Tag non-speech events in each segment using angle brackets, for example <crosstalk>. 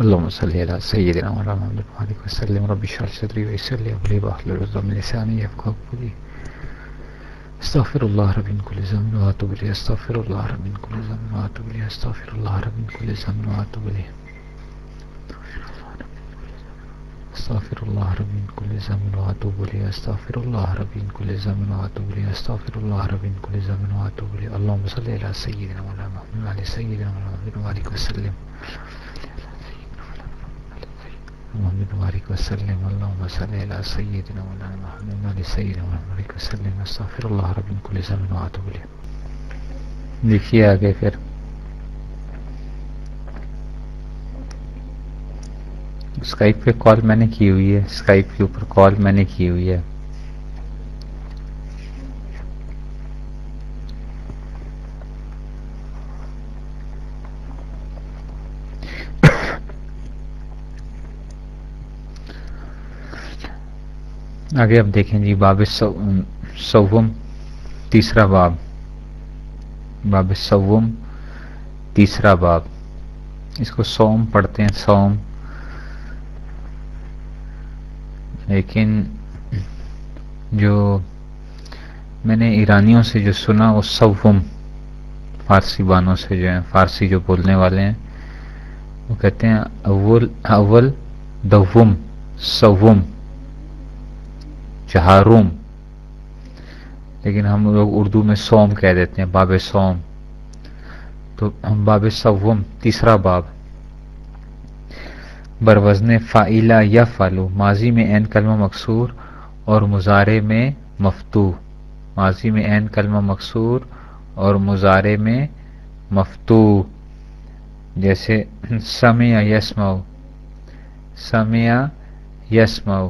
اللهم صل على سيدنا مولانا محمد وعلى وسلم رب اشرح لي صدري ويسر لي امري واحلل عقدة من لساني يفقهوا قولي استغفر الله رب من كل ذنب واتوب اليه استغفر الله رب من كل ذنب واتوب اليه استغفر الله رب من كل ذنب واتوب اليه استغفر الله رب من كل ذنب واتوب اليه استغفر الله رب من كل ذنب واتوب اليه استغفر الله رب من كل ذنب واتوب اليه اللهم صل على سيدنا مولانا محمد وعلى سيدنا محمد وعلى اله وسلم محمد وبارك وسلم اللهم صل على سيدنا مولانا محمد وعلى سيدنا محمد وسلم استغفر الله رب من كل ذنب واتوب اليه دیکھیے آگے پھر. اسکائپ پہ کال میں نے کی ہوئی ہے. اسکائپ کے اوپر کال میں نے کی ہوئی ہے. آگے اب دیکھیں جی باب سوم، تیسرا باب۔ باب سوم، تیسرا باب۔ اس کو سوم پڑھتے ہیں، سوم۔ لیکن جو میں نے ایرانیوں سے جو سنا، وہ سوم۔ فارسی بانوں سے جو ہیں، فارسی جو بولنے والے ہیں، وہ کہتے ہیں اول اول دوم، سوم۔ چہاروم لیکن ہم لوگ اردو میں سوم کہہ دیتے ہیں، باب سوم تو ہم باب سوم تیسرا باب۔ بروزن فائلہ یا فالو ماضی میں این کلمہ مقصور اور مظاہرے میں مفتو ماضی میں این کلمہ مقصور اور مظاہرے میں مفتو جیسے سمیا یسمو سمیا یسمو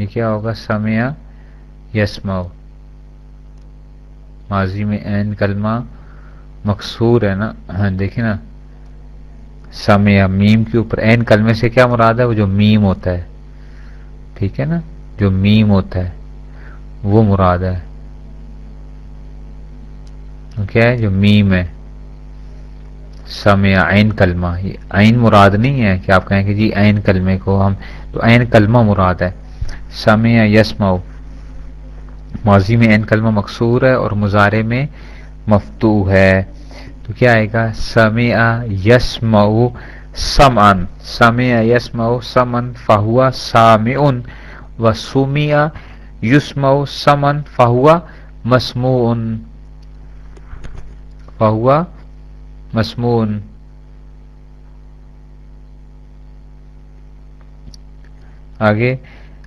یہ کیا ہوگا، سمیا یسمو۔ ماضی میں این کلمہ مقصور ہے نا۔ ہاں دیکھیں نا۔ سمیا، میم کے اوپر۔ این کلمے سے کیا مراد ہے؟ وہ جو میم ہوتا ہے۔ ٹھیک ہے نا؟ جو میم ہوتا ہے، وہ مراد ہے۔ کیا ہے؟ جو میم ہے۔ سمیا عین کلمہ۔ یہ عین مراد نہیں ہے کہ آپ کہیں کہ جی عین کلمے کو ہم تو عین کلمہ مراد ہے۔ سمع یسمو ماضی میں این کلمہ مقصور ہے اور مظاہرے میں مفتو ہے۔ تو کیا آئے گا؟ سمع یسمو سمن سمع یسمو سمن فہوا، سامعن۔ و سمع یسمو سمن فہوا مسمون فہوا مسمون آگے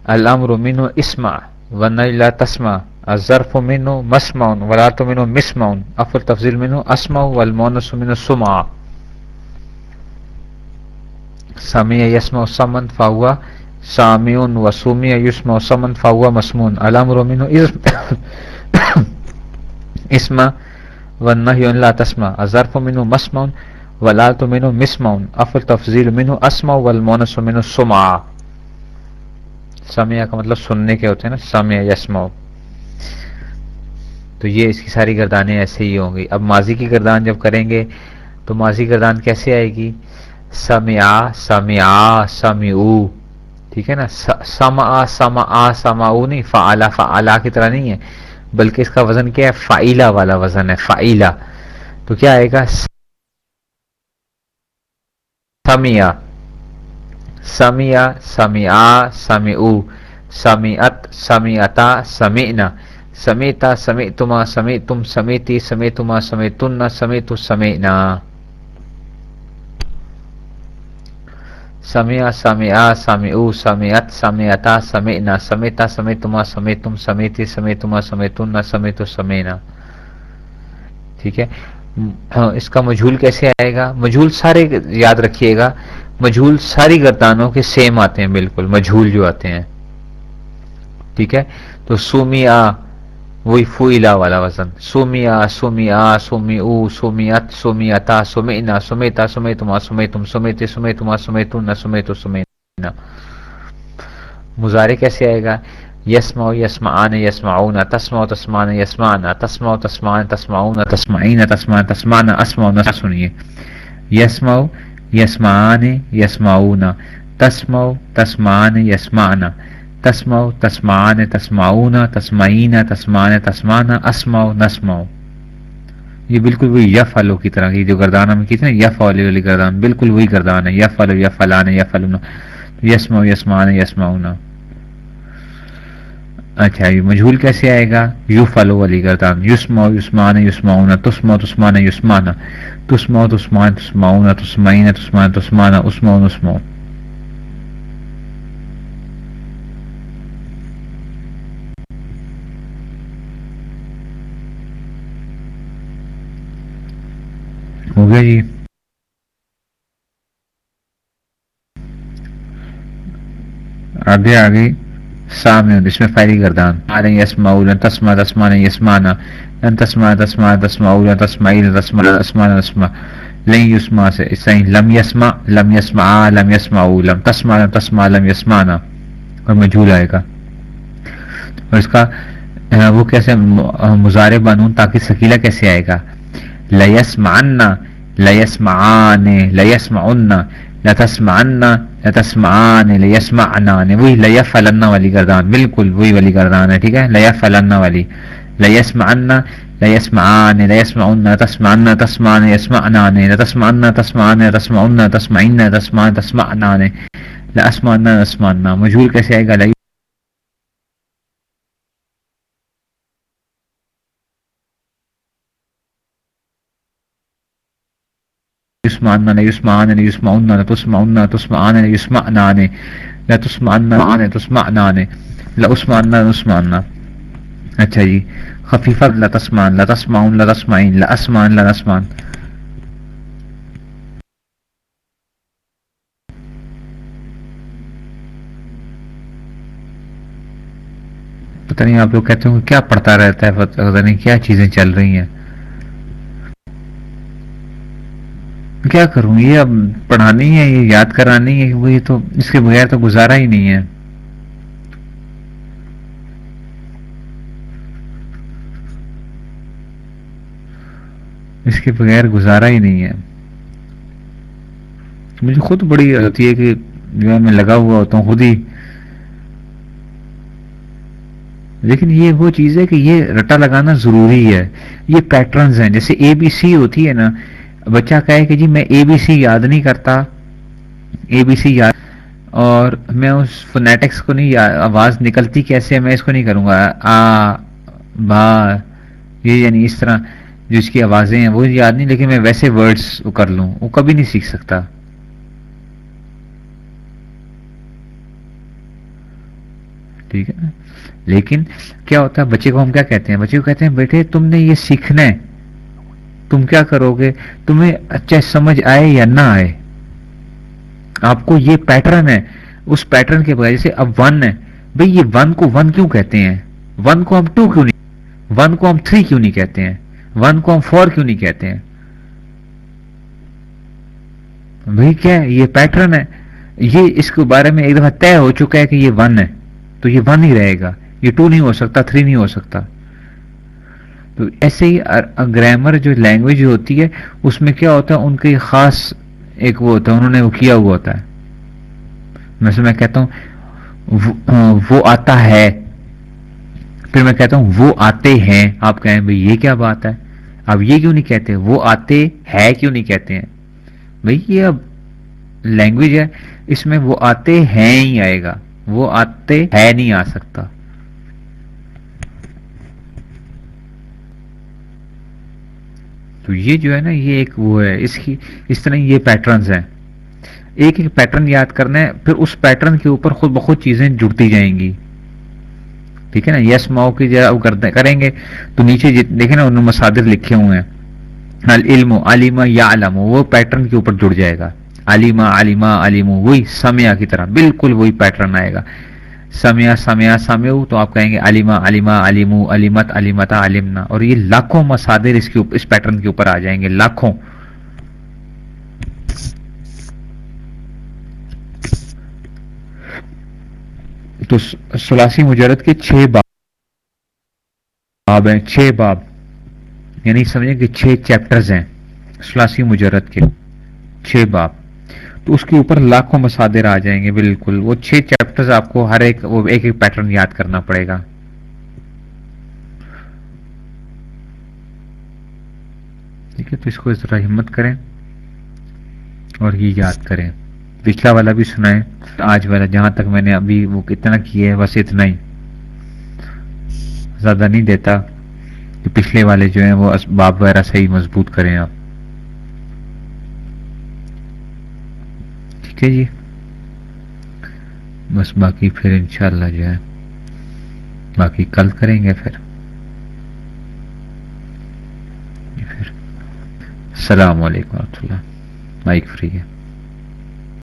الامر منو اسما ون لا تسما الظرف منو مسمعن ولا تو منو مسمعن افل تفضیل منو اسما والمونس منو سما سمیع یسما سمن فاوا سامیون و سومیع یسما سمن فاوا مسمون الامر منو اسما <coughs> والنهي لا تسمع. الظرف منه مسمع ولا منه مسمع. افل تفضيل منه اسمع والمونس منه سمع. سامعہ کا مطلب سننے کے ہوتے ہیں نا، سامعہ یسما تو یہ اس کی ساری گردانیں ایسے ہی ہوں گی۔ اب ماضی کی گردان جب کریں گے تو ماضی گردان کیسے آئے گی؟ سمیا سمیا سمی ٹھیک ہے نا؟ سما سما سما نہیں، فعلا فعلا کی طرح نہیں ہے، بلکہ اس کا وزن کیا ہے؟ فائلہ والا وزن ہے فائلہ تو کیا آئے گا؟ سمیا سمیا سمیا سمعو سمیت سمیتا سمینا سمیتا سمیتما سمیتم سمیتی سمیتما سمیتن سمیتو سمینا سمیا سمیا سمعو سمیت سمیتا سمینا سمیتا سمیتما سمیتم سمیتی سمیتما سمیتن سمیتو سمینا ٹھیک ہے؟ ہاں، اس کا مجھول کیسے آئے گا؟ مجھول سارے یاد رکھیے گا۔ مجھول ساری گردانوں کے سیم آتے ہیں، بالکل مجھول جو آتے ہیں۔ ٹھیک ہے؟ تو سومی آ وہی فوئلا والا وزن۔ سومی آ سومی آ سومی او سومی ات سومی اتا سومی نا سمیتا سمے تما سمے تم سمیتے سمے تما سمے تم نہ سمے تو سمے مظاہرے کیسے آئے گا؟ یسما یسمان یسماؤن تسما تسمان یسمان تسما تسمان تسماؤن تسمعین تسمان تسمان اسما سنیے۔ یسما یسمان یسماؤنا تسمو تسمان یسمعن تسمو تسمان تسماؤنا تسمعین تسمان تسمان اسمع، نسمع۔ یہ بالکل وہی یف الو کی طرح، یہ جو گردانہ میں کہتے ہیں یف علی علی گردان، بالکل وہی گردان ہے، یف الو یف الان یف النا یسمع یسمان یسماؤنا اچھا مجھول کیسے آئے گا؟ یو فلو علی گردان یسما یسمان یسماؤنا تسما تسمان یسمانا تسما تسمان تسماؤنا تسمعین تسمان تسمانا اسماؤن اسماؤن ہو گیا جی۔ آگے آگے۔ سامعون اس میں فعلی گردان۔ علی یسمعو لن تسمع تسمع لن یسمعنا لن تسمع تسمع تسمعو لن تسمع لن تسمع لن تسمع لن تسمع لن یسمع سے، اس طرح لم یسمع، لم یسمعا لم یسمعو لم تسمع لن تسمع، لم یسمعنا اور مجھول آئے گا۔ اور اس کا وہ کیسے مزار بانون تاکہ سکیلا کیسے آئے گا؟ لیسمعنا لیسمعان لیسمعنا لتسمعن لتسمعان لیسمعنان وہی لیفعلن والی گردان، بالکل وہی والی گردان ہے، ٹھیک ہے؟ لیفعلن والی. لیسمعن لیسمعان لیسمعن لتسمعن تسمعن یسمعنان لتسمعن تسمعن لتسمعن تسمعن تسمعن تسمعنان لأسمعن لأسمعن مجھول کیسے آئے گا؟ يسمعن يسمعن يسمعن تسمعن تسمعن يسمعنان لا تسمعن تسمعنان لا اسمعن نسمعن اچھا جی خفیفہ لا تسمعن لا تسمعن لا تسمعين لا اسمعن، لا نسمعن. پتہ نہیں آپ لوگ کہتے ہیں کیا پڑھتا رہتا ہے، پتہ نہیں کیا چیزیں چل رہی ہیں۔ کیا کروں؟ یہ اب پڑھانی ہے، یہ یاد کرانی ہے، وہ یہ تو اس کے بغیر تو گزارا ہی نہیں ہے۔ اس کے بغیر گزارا ہی نہیں ہے۔ مجھے خود بڑی ہوتی ہے کہ جو ہے میں لگا ہوا ہوتا ہوں خود ہی۔ لیکن یہ وہ چیز ہے کہ یہ رٹا لگانا ضروری ہے۔ یہ پیٹرنز ہیں، جیسے اے بی سی ہوتی ہے نا بچہ کہے کہ جی میں اے بی سی یاد نہیں کرتا اے بی سی یاد اور میں اس فنیٹکس کو نہیں آواز نکلتی کیسے، میں اس کو نہیں کروں گا۔ آ، با، یہ یعنی اس طرح جو اس کی آوازیں ہیں، وہ یاد نہیں، لیکن میں ویسے ورڈز کر لوں۔ وہ کبھی نہیں سیکھ سکتا۔ ٹھیک ہے؟ نا لیکن کیا ہوتا ہے؟ بچے کو ہم کیا کہتے ہیں؟ بچے کو کہتے ہیں، بیٹے، تم نے یہ سیکھنا ہے۔ تم کیا کرو گے؟ تمہیں اچھا سمجھ آئے یا نہ آئے؟ آپ کو یہ پیٹرن ہے، اس پیٹرن کے بغیر جیسے اب ون ہے۔ بھئی یہ ون کو ون کیوں کہتے ہیں؟ ون کو ہم ٹو کیوں نہیں ون کو ہم تھری کیوں نہیں کہتے ہیں؟ ون کو ہم فور کیوں نہیں کہتے ہیں؟ بھئی کیا یہ پیٹرن ہے۔ یہ اس کے بارے میں ایک دفعہ طے ہو چکا ہے کہ یہ ون ہے۔ تو یہ ون ہی رہے گا۔ یہ ٹو نہیں ہو سکتا تھری نہیں ہو سکتا۔ ایسے ہی گرامر جو لینگویج ہوتی ہے، اس میں کیا ہوتا ہے؟ ان کا خاص ایک وہ ہوتا ہے، انہوں نے وہ کیا ہوا ہوتا ہے۔ مثلا میں کہتا ہوں، وہ آتا ہے۔ پھر میں کہتا ہوں، وہ آتے ہیں۔ آپ کہیں بھائی یہ کیا بات ہے؟ اب یہ کیوں نہیں کہتے؟ وہ آتے ہے کیوں نہیں کہتے ہیں؟ بھائی یہ اب لینگویج ہے، اس میں وہ آتے ہیں ہی آئے گا۔ وہ آتے ہے نہیں آ سکتا۔ تو یہ جو ہے نا، یہ ایک وہ ہے، اس کی، اس طرح یہ پیٹرنز ہیں۔ ایک ایک پیٹرن یاد کرنا ہے، پھر اس پیٹرن کے اوپر خود بخود چیزیں جڑتی جائیں گی۔ ٹھیک ہے نا؟ یس ماؤ کی جگہ کریں گے۔ تو نیچے دیکھیں نا، انہوں مسادر لکھے ہوئے ہیں۔ علم علیما یا علم وہ پیٹرن کے اوپر جڑ جائے گا۔ علیما علیما علیم وہی سمیا کی طرح، بالکل وہی پیٹرن آئے گا۔ سمیا سمیا، سمیو تو آپ کہیں گے علیما علیما علیم علیمت، علیمتا علمنا اور یہ لاکھوں مسادر اس کے، اس پیٹرن کے اوپر آ جائیں گے، لاکھوں۔ تو سلاسی مجرد کے چھ باب ہیں، چھ باب۔ یعنی سمجھیں کہ چھ چیپٹرز ہیں سلاسی مجرد کے، چھ باب۔ تو اس کے اوپر لاکھوں مسادر آ جائیں گے، بالکل۔ وہ چھ چیپٹر آپ کو ہر ایک وہ ایک ایک پیٹرن یاد کرنا پڑے گا۔ ٹھیک ہے تو اس کو ذرا ہمت کریں اور یہ یاد کریں۔ پچھلا والا بھی سنائیں۔ آج والا، جہاں تک میں نے ابھی وہ کتنا کیا ہے، بس اتنا ہی۔ زیادہ نہیں دیتا کہ پچھلے والے جو ہیں وہ اسباب وغیرہ صحیح مضبوط کریں آپ۔ ٹھیک ہے جی۔ بس باقی پھر انشاءاللہ جو ہے، باقی کل کریں گے پھر۔ جی السلام علیکم ورحمۃ اللہ۔ مائک فری ہے۔